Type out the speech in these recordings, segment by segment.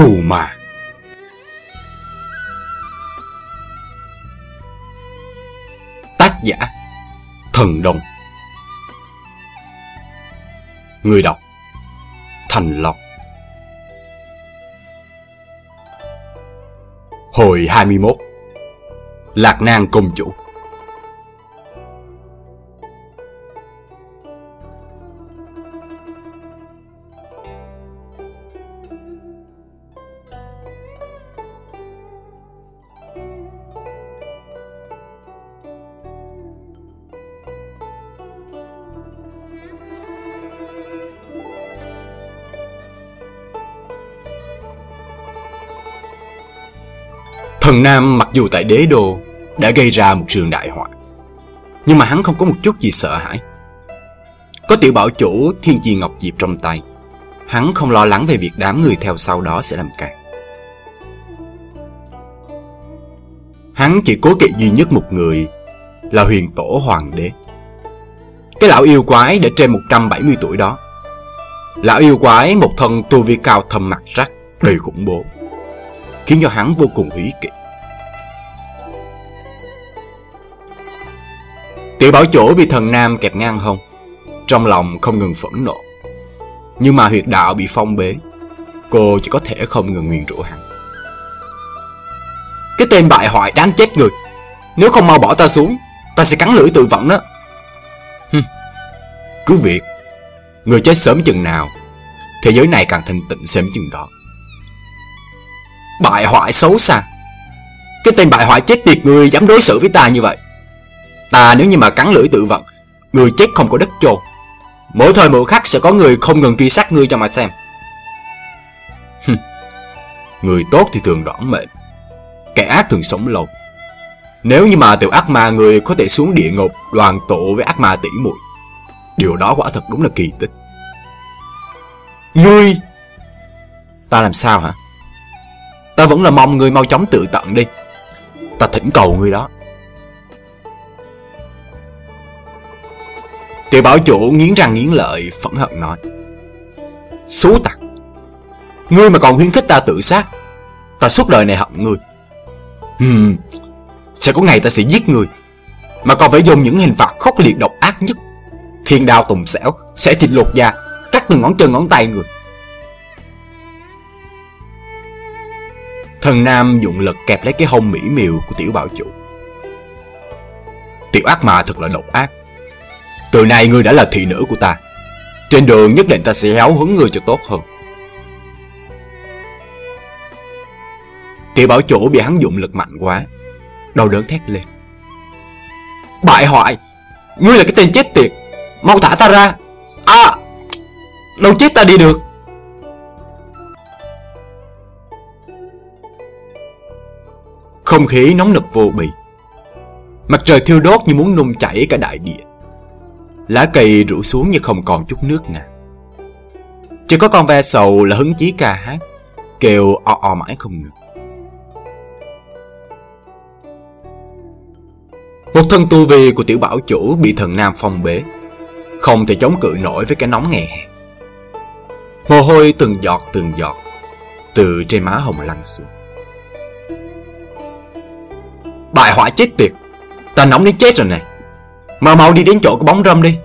Trù mà. Tác giả, Thần đồng Người đọc, Thành Lộc. Hồi 21 Lạc Nang Công Chủ. Thần Nam mặc dù tại đế đô đã gây ra một trường đại họa, nhưng mà hắn không có một chút gì sợ hãi. Có tiểu bảo chủ thiên chi ngọc diệp trong tay, hắn không lo lắng về việc đám người theo sau đó sẽ làm cản. Hắn chỉ cố kỵ duy nhất một người là huyền tổ hoàng đế. Cái lão yêu quái đã trên 170 tuổi đó. Lão yêu quái một thân tu vi cao thâm mặt rắc, đầy khủng bố, khiến cho hắn vô cùng hủy kỵ. Tiểu bảo chỗ bị thần nam kẹp ngang hông. Trong lòng không ngừng phẫn nộ. Nhưng mà huyệt đạo bị phong bế, Cô chỉ có thể không ngừng nguyền rủa hắn. Cái tên bại hoại đáng chết người, Nếu không mau bỏ ta xuống, Ta sẽ cắn lưỡi tự vận đó. Cứ việc. Người chết sớm chừng nào, Thế giới này càng thanh tịnh sớm chừng đó. Bại hoại xấu xa. Cái tên bại hoại chết tiệt người dám đối xử với ta như vậy. Ta nếu như mà cắn lưỡi tự vận, Người chết không có đất chôn. Mỗi thời mỗi khắc sẽ có người không ngừng truy sát ngươi cho mà xem. Người tốt thì thường đoản mệnh Kẻ ác thường sống lâu. Nếu như mà tiểu ác ma người có thể xuống địa ngục đoàn tụ với ác ma tỷ muội, Điều đó quả thật đúng là kỳ tích. Ngươi, Ta làm sao hả? Ta vẫn là mong ngươi mau chóng tự tận đi. Ta thỉnh cầu ngươi đó. Tiểu bảo chủ nghiến răng nghiến lợi phẫn hận nói. Xú tặc Ngươi mà còn khuyến khích ta tự sát Ta suốt đời này hận ngươi. Hmm, Sẽ có ngày ta sẽ giết ngươi. Mà còn phải dùng những hình phạt khốc liệt độc ác nhất. Thiên đao tùng xẻo Sẽ thịt lột da Cắt từng ngón chân ngón tay người. Thần Nam dụng lực kẹp lấy cái hông mỹ miều của tiểu bảo chủ. Tiểu ác mà thật là độc ác từ nay ngươi đã là thị nữ của ta. Trên đường nhất định ta sẽ héo hứng ngươi cho tốt hơn. Tiểu bảo chủ bị hắn dụng lực mạnh quá, Đau đớn thét lên. Bại hoại! Ngươi là cái tên chết tiệt! Mau thả ta ra! À! Đâu chết ta đi được! Không khí nóng nực vô bì. Mặt trời thiêu đốt như muốn nung chảy cả đại địa. Lá cây rủ xuống như không còn chút nước nè. Chỉ có con ve sầu là hứng chí ca hát, Kêu o o mãi không ngừng. Một thân tu vi của tiểu bảo chủ bị thần nam phong bế. Không thể chống cự nổi với cái nóng ngày hè Mồ hôi từng giọt từng giọt Từ trên má hồng lăn xuống. Bại hỏa chết tiệt. Ta nóng đến chết rồi này. Mau mau đi đến chỗ cái bóng râm đi.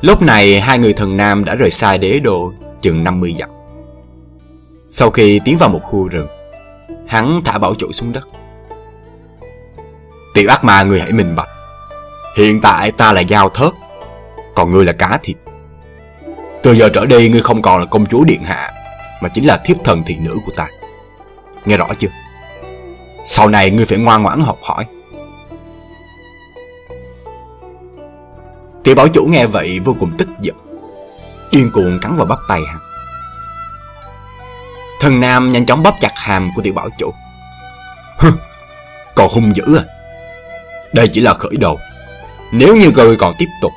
Lúc này, hai người thần nam đã rời xa đế đô chừng 50 dặm. Sau khi tiến vào một khu rừng, Hắn thả bảo trụ xuống đất. Tiểu ác ma, người hãy minh bạch. Hiện tại ta là dao thớt, Còn ngươi là cá thịt. Từ giờ trở đi, ngươi không còn là công chúa điện hạ, Mà chính là thiếp thần thị nữ của ta. Nghe rõ chưa? Sau này ngươi phải ngoan ngoãn học hỏi. Tiểu bảo chủ nghe vậy vô cùng tức giận. Điên cuồng cắn vào bắp tay hắn. Thần nam nhanh chóng bóp chặt hàm của tiểu bảo chủ. Hừ, còn hung dữ à? Đây chỉ là khởi đầu. Nếu như ngươi còn tiếp tục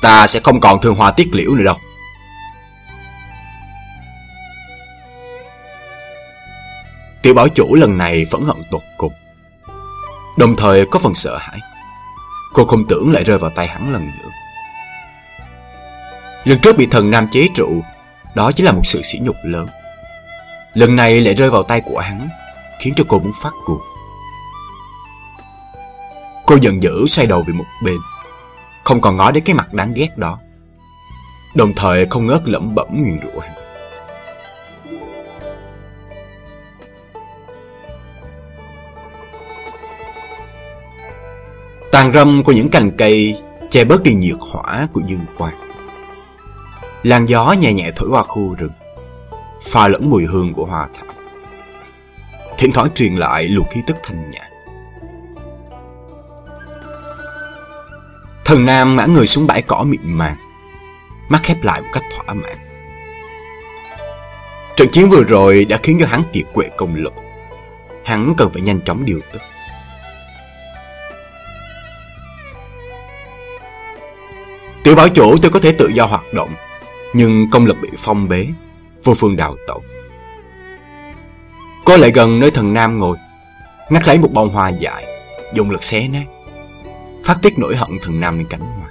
Ta sẽ không còn thương hoa tiết liễu nữa đâu. Tiểu bảo chủ lần này phẫn hận tột cùng Đồng thời có phần sợ hãi Cô không tưởng lại rơi vào tay hắn lần nữa Lần trước bị thần nam chế trụ Đó chính là một sự sỉ nhục lớn. Lần này lại rơi vào tay của hắn, khiến cho cô muốn phát cuồng. Cô giận dữ xoay đầu về một bên, không còn ngó đến cái mặt đáng ghét đó. Đồng thời không ngớt lẩm bẩm nguyền rủa hắn. Tàn râm của những cành cây che bớt đi nhiệt hỏa của dương quang. Làn gió nhẹ nhẹ thổi qua khu rừng, pha lẫn mùi hương của hoa thảo. Thỉnh thoảng truyền lại luồng khí tức thanh nhã. Thần Nam ngã người xuống bãi cỏ mịn màng, mắt khép lại một cách thỏa mãn. Trận chiến vừa rồi đã khiến cho hắn kiệt quệ công lực. Hắn cần phải nhanh chóng điều tức. Tiểu bảo chủ tôi có thể tự do hoạt động, nhưng công lực bị phong bế, vô phương đào tẩu. Cô lại gần nơi thần nam ngồi, ngắt lấy một bông hoa dại, dùng lực xé nát, phát tiết nỗi hận thần nam lên cánh hoa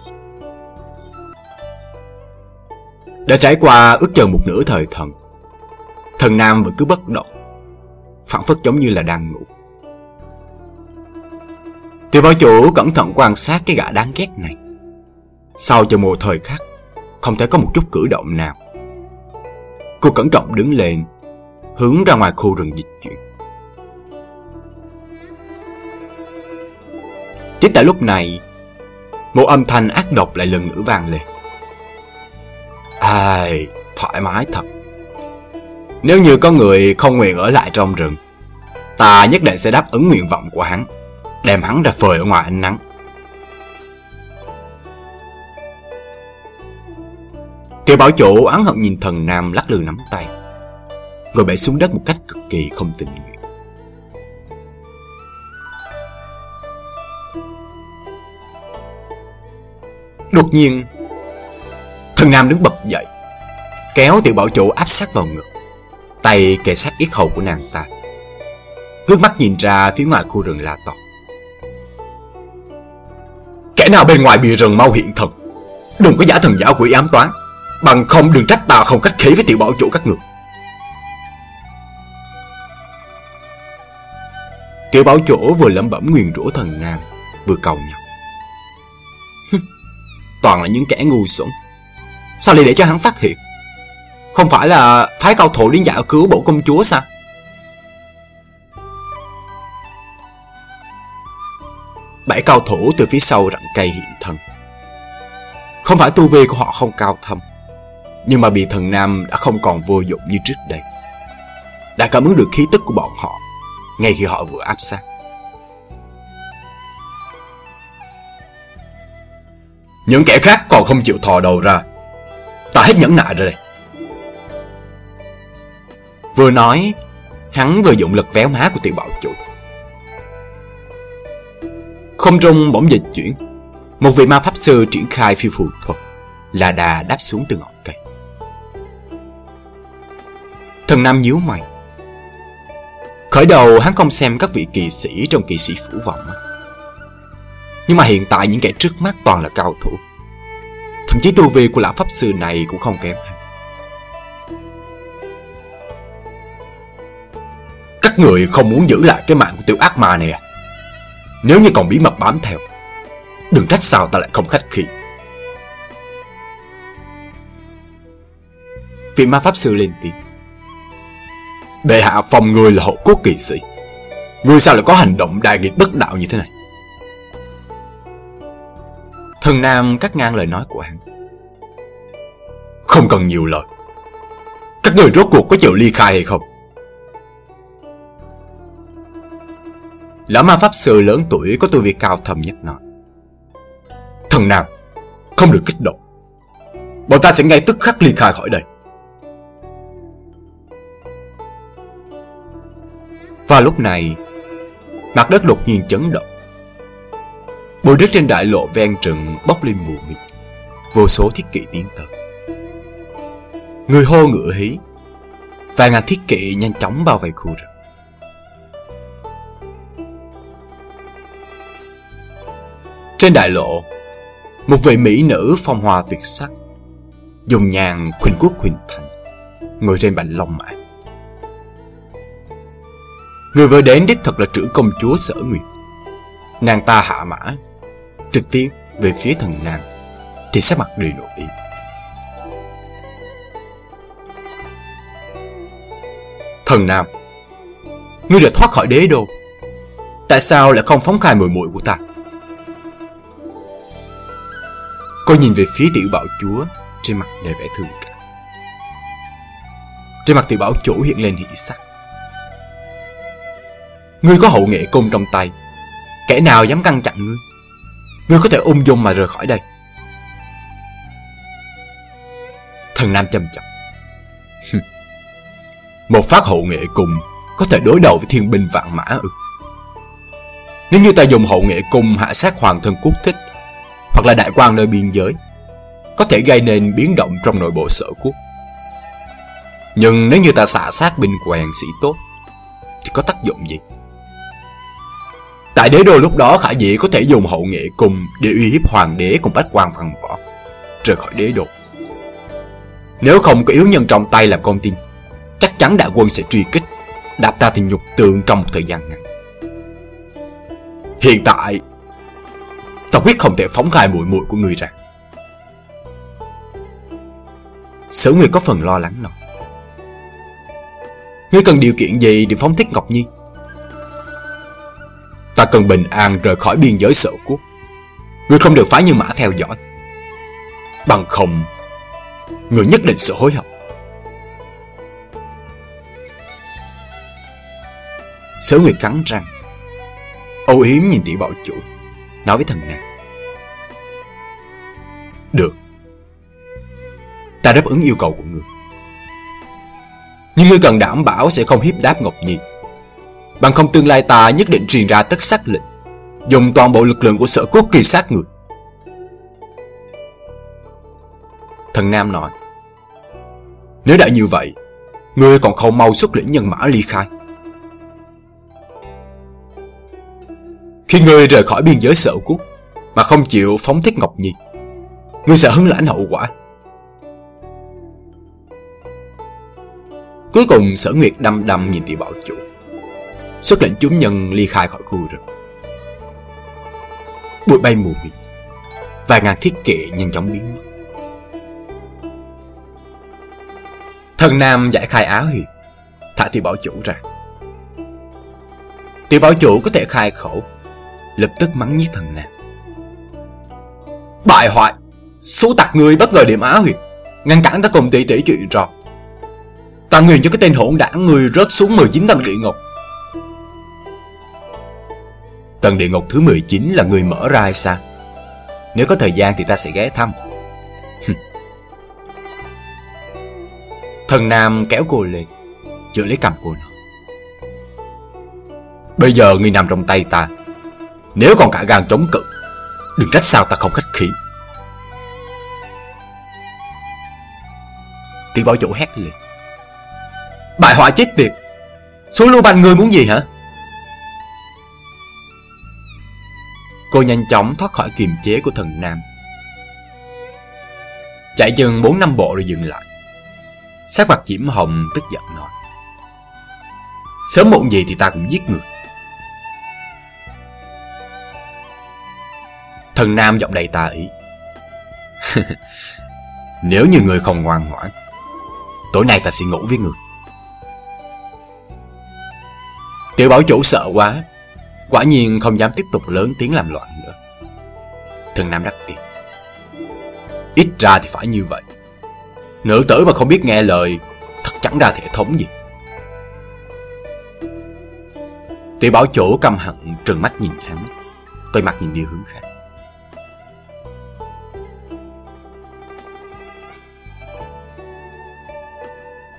Đã trải qua ước chừng một nửa thời thần, thần nam vẫn cứ bất động, phản phất giống như là đang ngủ. Tiểu bảo chủ cẩn thận quan sát cái gã đáng ghét này. Sau cho một thời khắc, không thể có một chút cử động nào. Cô cẩn trọng đứng lên, hướng ra ngoài khu rừng dịch chuyển. Chính tại lúc này, một âm thanh ác độc lại lần nữa vang lên. Ai, thoải mái thật. Nếu như có người không nguyện ở lại trong rừng, ta nhất định sẽ đáp ứng nguyện vọng của hắn, đem hắn ra phơi ở ngoài ánh nắng. Tiểu bảo chủ án hận nhìn thần nam lắc lư nắm tay. Rồi bể xuống đất một cách cực kỳ không tình nguyện. Đột nhiên, Thần nam đứng bật dậy, Kéo tiểu bảo chủ áp sát vào ngực, Tay kề sát yết hầu của nàng ta. Ngước mắt nhìn ra phía ngoài khu rừng la to. Kẻ nào bên ngoài bìa rừng mau hiện thần Đừng có giả thần giả quỷ ám toán. Bằng không đừng trách ta không cách khí với tiểu bảo chủ các người. Tiểu bảo chủ vừa lẩm bẩm nguyền rủa thần nam Vừa cầu nhau. Toàn là những kẻ ngu xuẩn. Sao lại để cho hắn phát hiện? Không phải là phái cao thủ đến giải cứu bộ công chúa sao? Bảy cao thủ từ phía sau rặng cây hiện thân. Không phải tu vi của họ không cao thâm nhưng mà bị thần nam đã không còn vô dụng như trước đây. Đã cảm ứng được khí tức của bọn họ Ngay khi họ vừa áp sát. Những kẻ khác còn không chịu thò đầu ra. Ta hết nhẫn nại rồi đây. Vừa nói, Hắn vừa dụng lực véo má của tiểu bảo chủ. Không trung bỗng dịch chuyển. Một vị ma pháp sư triển khai phi phù thuật. Là đà đáp xuống từ ngọn. Thần Nam nhíu mày. Khởi đầu hắn không xem các vị kỳ sĩ trong kỳ sĩ phủ vọng Nhưng mà hiện tại những kẻ trước mắt toàn là cao thủ. Thậm chí tu vi của lão pháp sư này cũng không kém hắn. Các người không muốn giữ lại cái mạng của tiểu ác ma này à? Nếu như còn bí mật bám theo, Đừng trách sao ta lại không khách khí. Vị ma pháp sư lên tiếng. Bệ hạ phòng người là hộ quốc kỳ sĩ. Người sao lại có hành động đại nghịch bất đạo như thế này? Thần Nam cắt ngang lời nói của hắn. Không cần nhiều lời. Các người rốt cuộc có chịu ly khai hay không? Lão ma pháp sư lớn tuổi có tu vi cao thầm nhất nói. Thần Nam, Không được kích động. Bọn ta sẽ ngay tức khắc ly khai khỏi đây. Và lúc này, mặt đất đột nhiên chấn động. Bụi đất trên đại lộ ven rừng bốc lên mù mịt, vô số thiết kỵ tiến tới. Người hô ngựa hí, vài ngàn thiết kỵ nhanh chóng bao vây khu rừng. Trên đại lộ, một vị mỹ nữ phong hoa tuyệt sắc, dùng nhàn khuynh quốc khuynh thành, ngồi trên bành long mã. Người vừa đến đích thật là trưởng công chúa sở nguyệt. Nàng ta hạ mã, trực tiếp về phía thần nàng, thì sắc mặt đầy nổi ý. Thần nam, ngươi đã thoát khỏi đế đô. Tại sao lại không phóng khai mùi muội của ta? Cô nhìn về phía tiểu bảo chúa trên mặt đầy vẻ thương cảm. Trên mặt tiểu bảo chủ hiện lên hỉ sắc. Ngươi có hậu nghệ cung trong tay, kẻ nào dám căn chặn ngươi? Ngươi có thể ung dung mà rời khỏi đây. Thần Nam châm chọc. Một phát hậu nghệ cung có thể đối đầu với thiên binh vạn mã ư? Nếu như ta dùng hậu nghệ cung hạ sát hoàng thân quốc thích hoặc là đại quan nơi biên giới, có thể gây nên biến động trong nội bộ sở quốc. Nhưng nếu như ta xả sát binh quèn sĩ tốt, thì có tác dụng gì? Tại đế đô lúc đó khả dĩ có thể dùng hậu nghệ cung để uy hiếp hoàng đế cùng bách quan văn võ, rời khỏi đế đô. Nếu không có yếu nhân trong tay làm con tin, chắc chắn đại quân sẽ truy kích, đạp ta thì nhục tượng trong một thời gian ngắn. Hiện tại, ta quyết không thể phóng khai mũi mũi của người ra. Sở Nguyệt có phần lo lắng nói. Ngươi cần điều kiện gì để phóng thích Ngọc Nhi? Ta cần bình an rời khỏi biên giới sở quốc. Ngươi không được phái như mã theo dõi. Bằng không, ngươi nhất định sẽ hối hận. Sở Nguyệt cắn răng, âu yếm nhìn tỷ bảo chủ, nói với thần nàng. Được, ta đáp ứng yêu cầu của ngươi. Nhưng ngươi cần đảm bảo sẽ không hiếp đáp Ngọc Nhi. Bằng không tương lai ta nhất định truyền ra tất sắc lệnh, dùng toàn bộ lực lượng của sở quốc truy sát người. Thần Nam nói, nếu đã như vậy, ngươi còn không mau xuất lĩnh nhân mã ly khai. Khi ngươi rời khỏi biên giới sở quốc mà không chịu phóng thích Ngọc Nhi, ngươi sẽ hứng lãnh hậu quả. Cuối cùng sở nguyệt đăm đăm nhìn tỷ bảo chủ Xuất lệnh chúng nhân ly khai khỏi khu rừng. Bụi bay mù mịt, Vài ngàn thiết kệ nhanh chóng biến mất. Thần Nam giải khai áo hiệp Thả tiểu bảo chủ ra. Tiểu bảo chủ có thể khai khẩu, Lập tức mắng nhiếc thần Nam. Bại hoại Số tặc người bất ngờ điểm áo hiệp Ngăn cản ta cùng tỷ tỷ chuyện trò Ta nguyện cho cái tên hỗn đảng người rớt xuống 19 tầng địa ngục. Tầng địa ngục thứ 19 là người mở ra hay sao? Nếu có thời gian thì ta sẽ ghé thăm. Thần Nam kéo cô lên Chữa lấy cầm cô nó Bây giờ ngươi nằm trong tay ta, Nếu còn cả gan chống cự, Đừng trách sao ta không khách khí. Tiểu bảo chủ hét lên. Bại hoại chết tiệt. Số lưu banh ngươi muốn gì hả? Cô nhanh chóng thoát khỏi kiềm chế của thần nam. Chạy chừng 4 năm bộ rồi dừng lại. Sát mặt Diễm Hồng tức giận nói. Sớm muộn gì thì ta cũng giết người. Thần Nam giọng đầy tà ý. Nếu như người không ngoan ngoãn, Tối nay ta sẽ ngủ với người. Tiểu bảo chủ sợ quá Quả nhiên không dám tiếp tục lớn tiếng làm loạn nữa. Thần Nam đắc ý Ít ra thì phải như vậy. Nữ tử mà không biết nghe lời, Thật chẳng ra thể thống gì. Tiểu bảo chủ căm hận, trừng mắt nhìn hắn, Quay mặt nhìn đi hướng khác.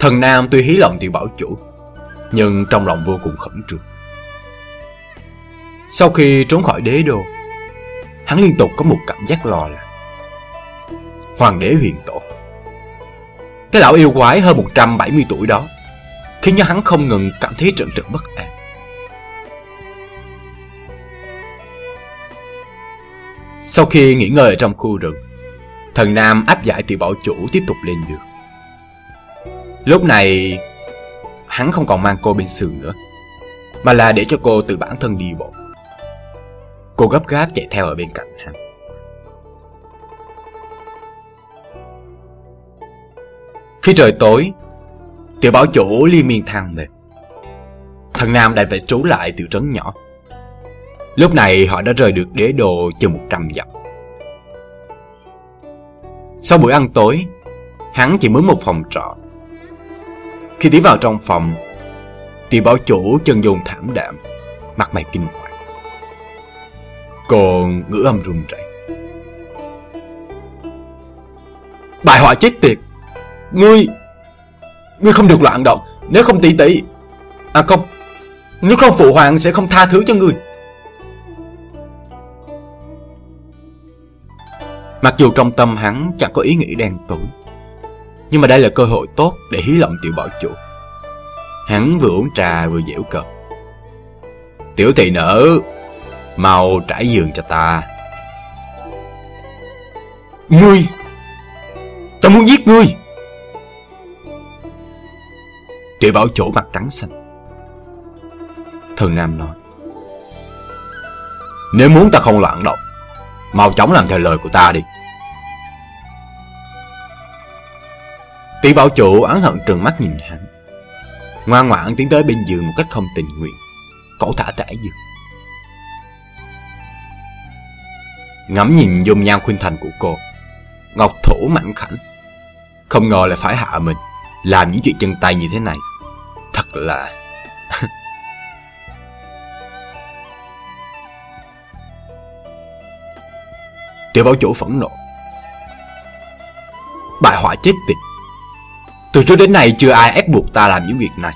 Thần Nam tuy hí lòng tiểu bảo chủ, nhưng trong lòng vô cùng khẩn trương. Sau khi trốn khỏi đế đô, hắn liên tục có một cảm giác lo lắng. Hoàng đế huyền tổ. Cái lão yêu quái hơn 170 tuổi đó Khiến cho hắn không ngừng cảm thấy trận trận bất an. Sau khi nghỉ ngơi ở trong khu rừng Thần Nam áp giải tiểu bảo chủ tiếp tục lên đường. Lúc này hắn không còn mang cô bên sườn nữa Mà là để cho cô tự bản thân đi bộ. Cô gấp gáp chạy theo ở bên cạnh hắn. Khi trời tối, Tiểu bảo chủ liên miên thăng mệt Thần Nam đành phải trú lại tiểu trấn nhỏ. Lúc này họ đã rời được đế đồ chừng 100 dặm. Sau buổi ăn tối, Hắn chỉ mướn một phòng trọ. Khi tiến vào trong phòng, Tiểu bảo chủ chân dùng thảm đạm, Mặt mày kinh hoàng còn ngữ âm run rẩy. Bài họa chết tiệt. Ngươi Ngươi không được loạn động. Nếu không tỷ tỷ À không, Nếu không phụ hoàng sẽ không tha thứ cho ngươi. Mặc dù trong tâm hắn chẳng có ý nghĩ đen tối, Nhưng mà đây là cơ hội tốt để hí lộng tiểu bảo chủ. Hắn vừa uống trà vừa dễu cợt. Tiểu thị nữ Mau trải giường cho ta. Ngươi Ta muốn giết ngươi. Tiểu bảo chỗ mặt trắng xanh. Thần Nam nói Nếu muốn ta không loạn động Mau chóng làm theo lời của ta đi. Tiểu bảo chủ oán hận trừng mắt nhìn hắn. Ngoan ngoãn tiến tới bên giường một cách không tình nguyện Cổ thả trải giường Ngắm nhìn dung nhan khuyên thành của cô. Ngọc thủ mảnh khảnh. Không ngờ lại phải hạ mình, Làm những chuyện chân tay như thế này. Thật là Tiểu bảo chủ phẫn nộ. Bại họa chết tiệt. Từ trước đến nay chưa ai ép buộc ta làm những việc này.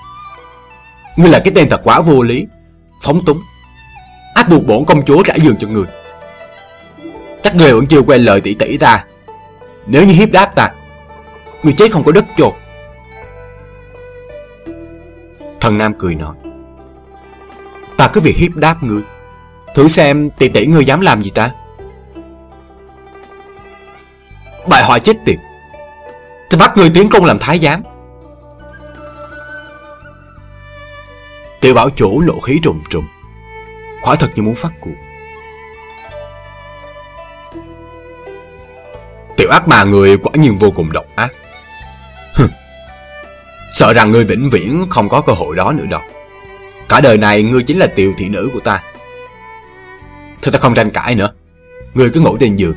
Ngươi là cái tên thật quá vô lý, Phóng túng. Áp buộc bổn công chúa trả giường cho người. Chắc người vẫn chưa quên lời tỷ tỷ ta. Nếu như hiếp đáp ta, Người chết không có đất chôn Thần Nam cười nói, Ta cứ việc hiếp đáp ngươi Thử xem tỷ tỷ ngươi dám làm gì ta. Bài hoại chết tiệt. Ta bắt ngươi tiến công làm thái giám. Tiểu bảo chủ nộ khí trùng trùng. Quả thật như muốn phát cuộc Tiểu ác mà người quả nhiên vô cùng độc ác. Sợ rằng ngươi vĩnh viễn không có cơ hội đó nữa đâu. Cả đời này ngươi chính là tiểu thị nữ của ta. Thôi ta không tranh cãi nữa. Ngươi cứ ngủ trên giường.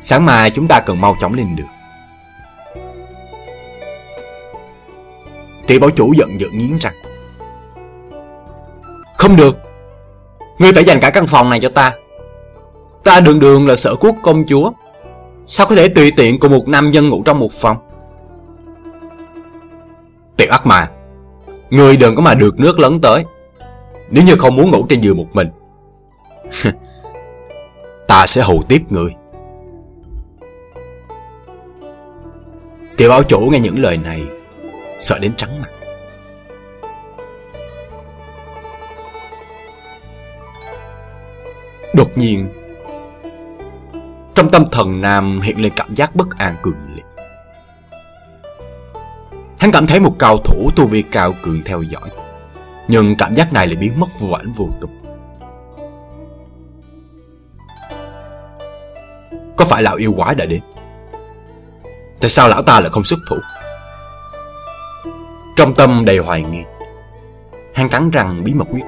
Sáng mai chúng ta cần mau chóng lên được Tiểu bảo chủ giận dữ nghiến răng. Không được. Ngươi phải dành cả căn phòng này cho ta. Ta đường đường là sở quốc công chúa. Sao có thể tùy tiện cùng một nam nhân ngủ trong một phòng? Tiểu ác mà Người đừng có mà được nước lớn tới. Nếu như không muốn ngủ trên giường một mình, Ta sẽ hầu tiếp người. Tiểu bảo chủ nghe những lời này, Sợ đến trắng mặt. Đột nhiên trong tâm thần Nam hiện lên cảm giác bất an cường liệt. Hắn cảm thấy một cao thủ tu vi cao cường theo dõi. Nhưng cảm giác này lại biến mất vô ảnh vô tục Có phải lão yêu quái đã đến? Tại sao lão ta lại không xuất thủ? Trong tâm đầy hoài nghi. Hắn cắn răng bí mật quyết.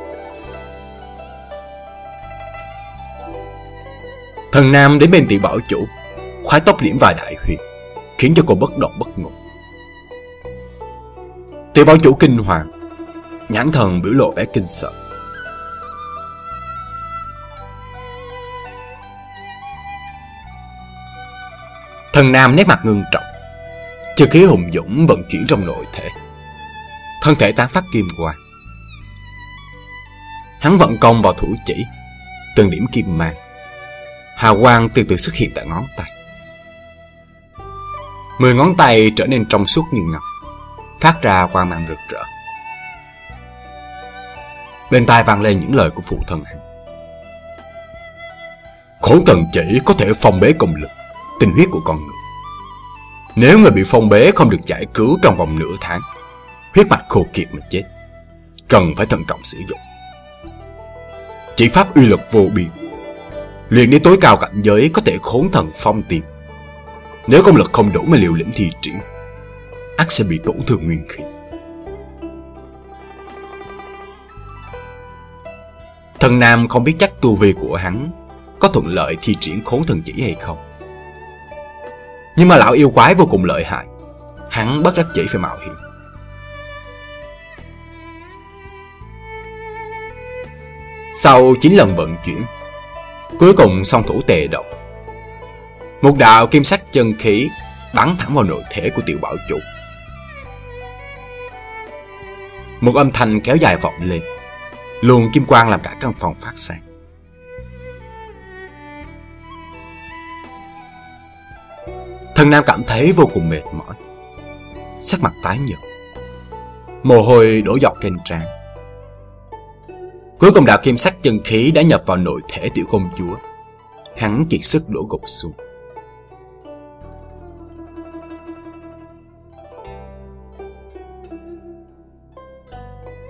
Thần Nam đến bên tỷ bảo chủ, Khoái tóc điểm vài đại huyệt Khiến cho cô bất động bất ngộ Tiểu bảo chủ kinh hoàng, Nhãn thần biểu lộ vẻ kinh sợ. Thần Nam nét mặt ngưng trọng, Chưa khí hùng dũng vận chuyển trong nội thể. Thân thể tán phát kim quang. Hắn vận công vào thủ chỉ, Từng điểm kim mang. Hào quang từ từ xuất hiện tại ngón tay. Mười ngón tay trở nên trong suốt như ngọc Phát ra quang mang rực rỡ. Bên tai vang lên những lời của phụ thân hắn. Khổ thần chỉ có thể phong bế công lực tình huyết của con người. Nếu người bị phong bế không được giải cứu trong vòng nửa tháng, huyết mạch khô kiệt mà chết, cần phải thận trọng sử dụng. Chỉ pháp uy lực vô biên, liền đi tối cao cảnh giới có thể khốn thần phong tiền. Nếu công lực không đủ mà liều lĩnh thì triển, ác sẽ bị tổn thương nguyên khí. Thần Nam không biết chắc tu vi của hắn có thuận lợi thi triển khốn thần chỉ hay không. Nhưng mà lão yêu quái vô cùng lợi hại, hắn bất đắc chỉ phải mạo hiểm. Sau 9 lần vận chuyển, cuối cùng song thủ tề động. Một đạo kim sắc chân khí bắn thẳng vào nội thể của tiểu bảo chủ. Một âm thanh kéo dài vọng lên, luồng kim quang làm cả căn phòng phát sáng. Thần Nam cảm thấy vô cùng mệt mỏi, sắc mặt tái nhợt, mồ hôi đổ dọc trên trán. Cuối cùng đạo kim sắc chân khí đã nhập vào nội thể tiểu công chúa. Hắn kiệt sức đổ gục xuống.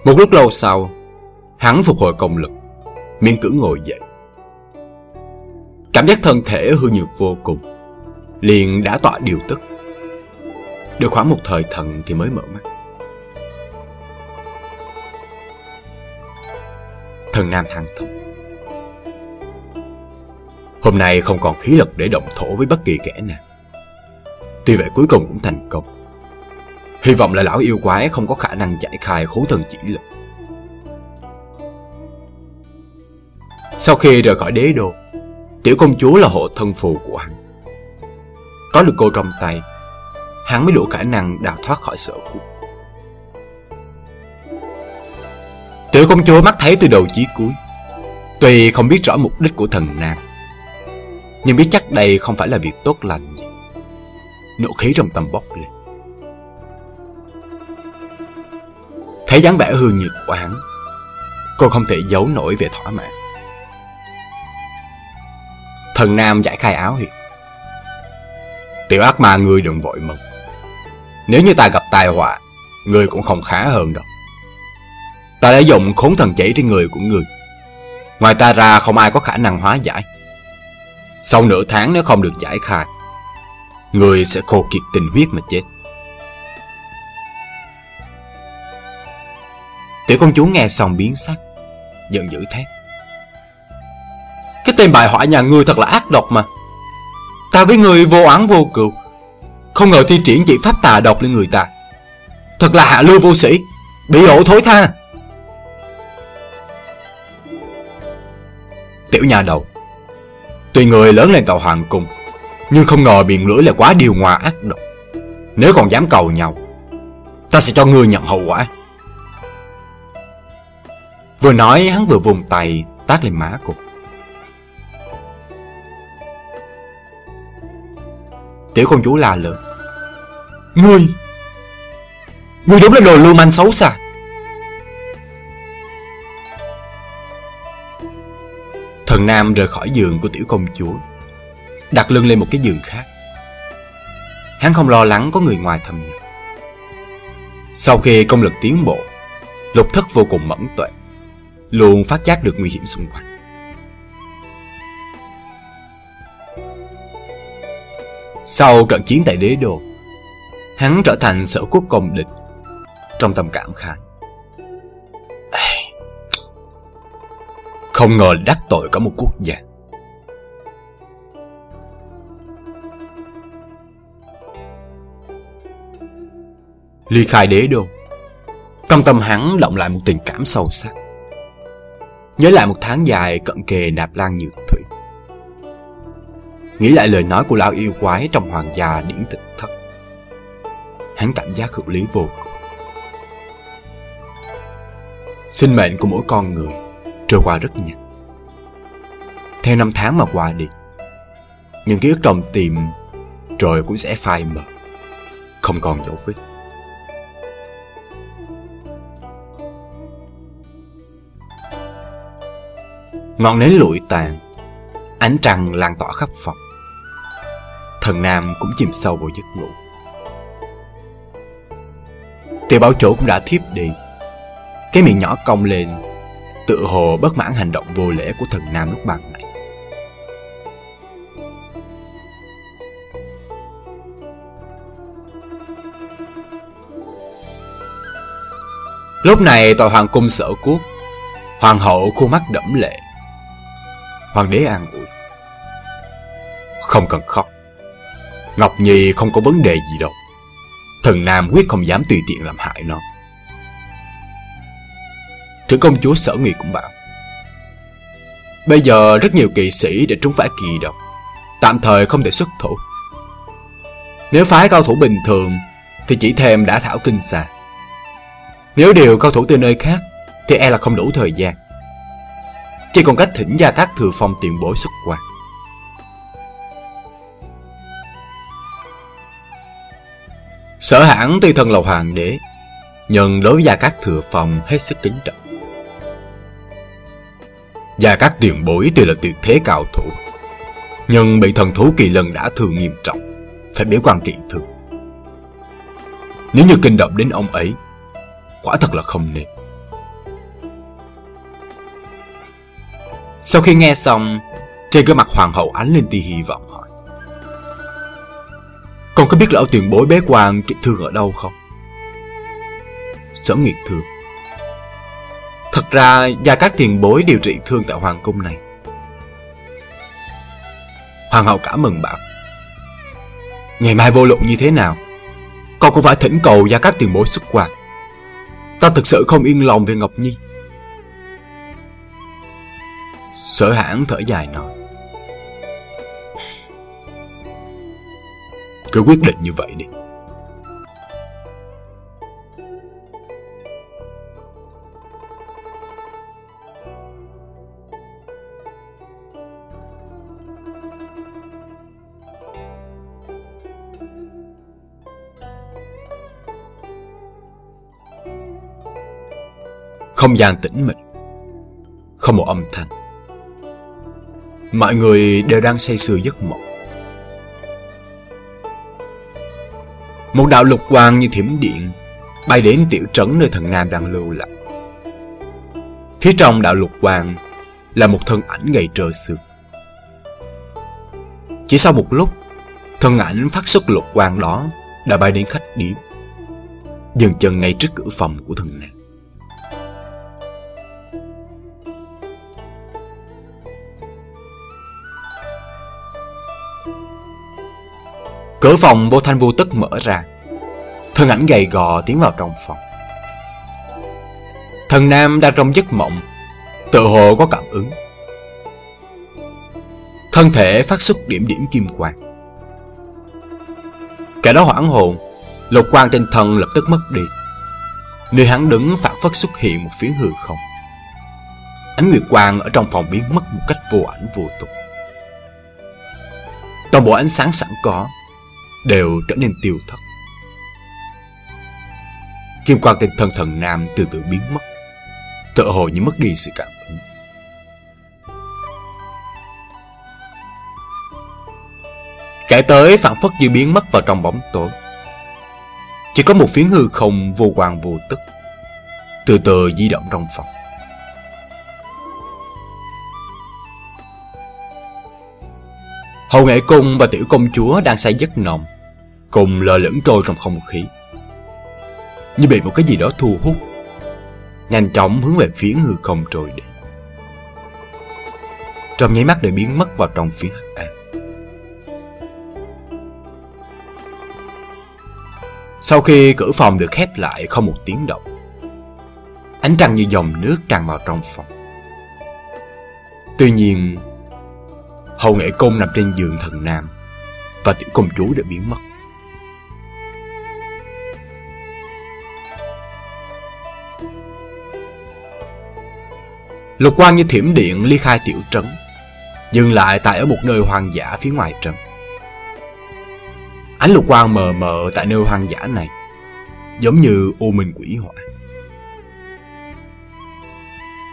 Một lúc lâu sau, hắn phục hồi công lực, miễn cưỡng ngồi dậy. Cảm giác thân thể hư nhược vô cùng, liền đã tọa điều tức. Được khoảng một thời thần thì mới mở mắt. Thần Nam thăng thục Hôm nay không còn khí lực để động thổ với bất kỳ kẻ nào. Tuy vậy cuối cùng cũng thành công. Hy vọng là lão yêu quái không có khả năng giải khai khố thần chỉ lực. Sau khi rời khỏi đế đô, tiểu công chúa là hộ thân phù của hắn. Có được cô trong tay, hắn mới đủ khả năng đào thoát khỏi sở cuộc. Tiểu công chúa mắt thấy từ đầu chí cuối. Tuy không biết rõ mục đích của thần nam Nhưng biết chắc đây không phải là việc tốt lành gì. Nộ khí trong tâm bốc lên. Thấy dáng vẻ hương nhiệt của hắn, Cô không thể giấu nổi về thỏa mãn. Thần nam giải khai áo hiệp. Tiểu ác ma người đừng vội mừng. Nếu như ta gặp tai họa Người cũng không khá hơn đâu. Ta đã dùng khốn thần chỉ trên người của người. Ngoài ta ra không ai có khả năng hóa giải. Sau nửa tháng nếu không được giải khai, Người sẽ khô kiệt tình huyết mà chết. Tiểu công chúa nghe xong biến sắc, Giận dữ thét. Cái tên bài họa nhà ngươi thật là ác độc mà. Ta với người vô oán vô cựu Không ngờ thi triển chỉ pháp tà độc lên người ta. Thật là hạ lưu vô sĩ Bị ổ thối tha. Tiểu nhà đầu. Tuy người lớn lên tàu hoàng cung, Nhưng không ngờ biển lưỡi là quá điều hòa ác độc. Nếu còn dám cầu nhau, Ta sẽ cho ngươi nhận hậu quả. Vừa nói, hắn vừa vùng tay Tát lên má cô. Tiểu công chúa la lớn. Ngươi Ngươi đúng là đồ lưu manh xấu xa. Thần Nam rời khỏi giường của tiểu công chúa, Đặt lưng lên một cái giường khác. Hắn không lo lắng có người ngoài thâm nhập Sau khi công lực tiến bộ, Lục thất vô cùng mẫn tuệ, Luôn phát giác được nguy hiểm xung quanh. Sau trận chiến tại đế đô, Hắn trở thành sở quốc công địch Trong tâm cảm khai không ngờ đắc tội cả một quốc gia. Ly khai đế đô Trong tâm hắn động lại một tình cảm sâu sắc. Nhớ lại một tháng dài cận kề nạp lan nhược thủy. Nghĩ lại lời nói của lão yêu quái trong hoàng gia điển tịch thất. Hắn cảm giác hữu lý vô cùng. Sinh mệnh của mỗi con người trôi qua rất nhanh. Theo năm tháng mà qua đi, những ký ức trong tim rồi cũng sẽ phai mờ, không còn dấu vết. Ngọn nến lụi tàn, ánh trăng lan tỏa khắp phòng. Thần Nam cũng chìm sâu vào giấc ngủ. Tiểu bảo chủ cũng đã thiếp đi Cái miệng nhỏ cong lên Tự hồ bất mãn hành động vô lễ của thần nam lúc ban này Lúc này tòa hoàng cung sở quốc, Hoàng hậu khuôn mắt đẫm lệ. Hoàng đế an ủi, Không cần khóc. Ngọc Nhi không có vấn đề gì đâu. Thần Nam quyết không dám tùy tiện làm hại nó. Thử công chúa sở nghi cũng bảo, Bây giờ rất nhiều kỳ sĩ đã trúng phải kỳ độc, Tạm thời không thể xuất thủ. Nếu phái cao thủ bình thường Thì chỉ thêm đã thảo kinh xa. Nếu điều cao thủ từ nơi khác Thì e là không đủ thời gian. Chỉ còn cách thỉnh ra các thừa phong tiền bối xuất quan. Sở hãng tuy thân là hoàng đế, Nhưng đối với gia các thừa phòng hết sức kính trọng và các tiền bối tuy là tuyệt thế cao thủ. Nhưng bị thần thú kỳ lân đã thương nghiêm trọng, Phải biểu quan trị thương. Nếu như kinh động đến ông ấy, Quả thật là không nên. Sau khi nghe xong, Trên gương mặt hoàng hậu ánh lên tia hy vọng hỏi. Con có biết lão tiền bối bế quan trị thương ở đâu không? Sở nghiệt thương. Thật ra, gia các tiền bối điều trị thương tại hoàng cung này. Hoàng hậu cảm mừng bảo, Ngày mai vô luận như thế nào, Con cũng phải thỉnh cầu gia các tiền bối xuất quà Ta thực sự không yên lòng về Ngọc Nhi. Sở hãng thở dài nói, Cứ quyết định như vậy đi. Không gian tĩnh mịch, Không một âm thanh. Mọi người đều đang say sưa giấc mộng. Một đạo lục quang như thiểm điện Bay đến tiểu trấn nơi thần Nam đang lưu lại. Phía trong đạo lục quang Là một thân ảnh gầy trơ xương Chỉ sau một lúc, Thân ảnh phát xuất lục quang đó Đã bay đến khách điếm, Dừng chân ngay trước cửa phòng của thần Nam. Cửa phòng vô thanh vô tức mở ra. Thân ảnh gầy gò tiến vào trong phòng. Thần Nam đang trong giấc mộng Tự hồ có cảm ứng. Thân thể phát xuất điểm điểm kim quang. Kẻ đó hoảng hồn, Lục quang trên thân lập tức mất đi. Nơi hắn đứng phản phất xuất hiện một phiến hư không. Ánh nguyệt quang ở trong phòng biến mất một cách vô ảnh vô tục. Toàn bộ ánh sáng sẵn có đều trở nên tiêu thất. Kim quang trên thân thần nam từ từ biến mất, tự hồ như mất đi sự cảm ứng. Kể tới phản phất như biến mất vào trong bóng tối. Chỉ có một phiến hư không vô quan vô tức, từ từ di động trong phòng. Hầu nghệ cung và tiểu công chúa đang say giấc nồng Cùng lờ lẫn trôi trong không khí. Như bị một cái gì đó thu hút, Nhanh chóng hướng về phía hư không trôi đi. Trong nháy mắt để biến mất vào trong phía hắc ám. Sau khi cửa phòng được khép lại không một tiếng động, Ánh trăng như dòng nước tràn vào trong phòng. Tuy nhiên, Hầu nghệ công nằm trên giường thần nam Và tiểu công chúa đã biến mất. Lục quang như thiểm điện ly khai tiểu trấn, Dừng lại tại ở một nơi hoang dã phía ngoài trấn Ánh lục quang mờ mờ tại nơi hoang dã này, Giống như u minh quỷ hỏa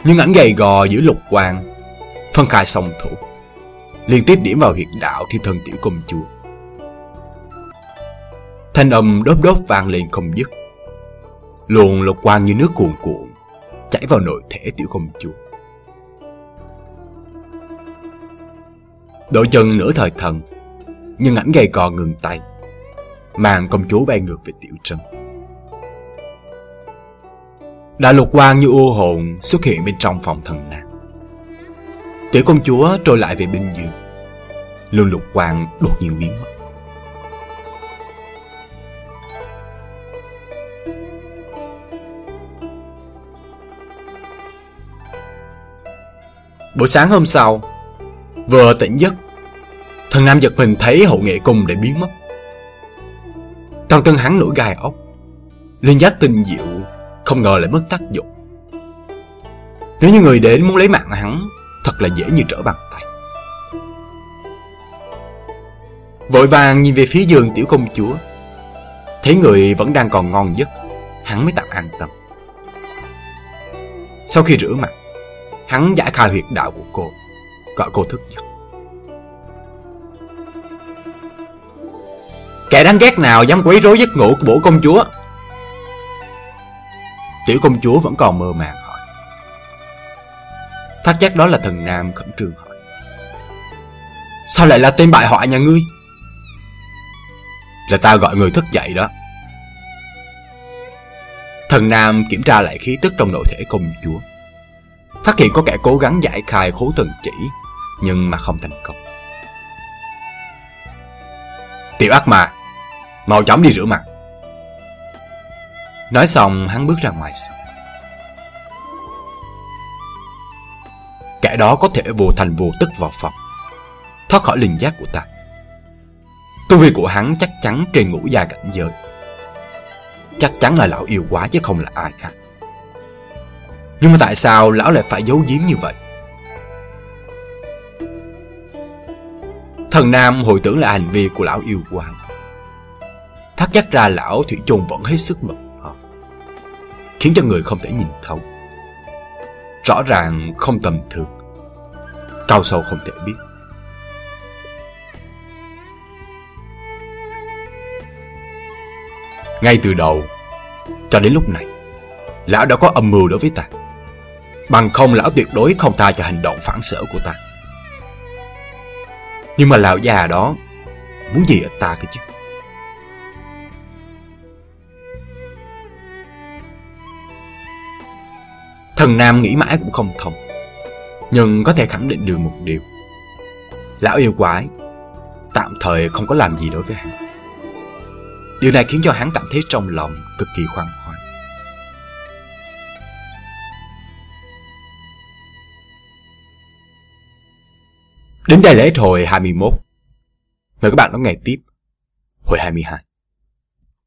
Nhưng ảnh gầy gò giữa lục quang, Phân khai song thủ, liên tiếp điểm vào hiện đạo thiên thần tiểu công chúa. Thanh âm đốp đốp vang lên không dứt. Luồn lục quang như nước cuồn cuộn Chảy vào nội thể tiểu công chúa Đội chân nửa thời thần, Nhưng ảnh gầy cò ngừng tay. Màn công chúa bay ngược về tiểu trân Đại lục quang như u hồn xuất hiện bên trong phòng thần nam Tiểu công chúa trôi lại về bên giường. Luôn lục quang đột nhiên biến mất. Buổi sáng hôm sau Vừa tỉnh giấc. Thần Nam giật mình thấy hậu nghệ cung để biến mất. Toàn thân hắn nổi gai ốc. Liên giác tình diệu, Không ngờ lại mất tác dụng. Nếu như người đến muốn lấy mạng hắn, Thật là dễ như trở bàn tay. Vội vàng nhìn về phía giường tiểu công chúa. Thấy người vẫn đang còn ngon giấc, Hắn mới tạm an tâm. Sau khi rửa mặt, Hắn giải khai huyệt đạo của cô cả cô thức giấc. Kẻ đáng ghét nào dám quấy rối giấc ngủ của bổ công chúa? Tiểu công chúa vẫn còn mơ màng hỏi. Phát giác đó là thần nam khẩn trương hỏi. Sao lại là tên bại hoại nhà ngươi? Là ta gọi người thức dậy đó. Thần nam kiểm tra lại khí tức trong nội thể công chúa. Phát hiện có kẻ cố gắng giải khai khố thần chỉ. Nhưng mà không thành công. Tiểu ác mà, Mau chóng đi rửa mặt. Nói xong hắn bước ra ngoài sân. Kẻ đó có thể vô thành vô tức vào phòng Thoát khỏi linh giác của ta. Tu vi của hắn chắc chắn trên ngũ gia cảnh giới. Chắc chắn là lão yêu quá chứ không là ai khác. Nhưng mà tại sao lão lại phải giấu giếm như vậy? Thần Nam hồi tưởng lại hành vi của lão yêu quái Thắt chắc ra lão Thủy chung vẫn hết sức mật Khiến cho người không thể nhìn thấu. Rõ ràng không tầm thường, Cao sâu không thể biết. Ngay từ đầu, Cho đến lúc này, Lão đã có âm mưu đối với ta. Bằng không, lão tuyệt đối không tha cho hành động phản sở của ta. Nhưng mà lão già đó Muốn gì ở ta cơ chứ. Thần Nam nghĩ mãi cũng không thông, Nhưng có thể khẳng định được một điều. Lão yêu quái, Tạm thời không có làm gì đối với hắn. Điều này khiến cho hắn cảm thấy trong lòng cực kỳ khoan Đến đây là hết hồi 21 Mời các bạn đón nghe tiếp Hồi 22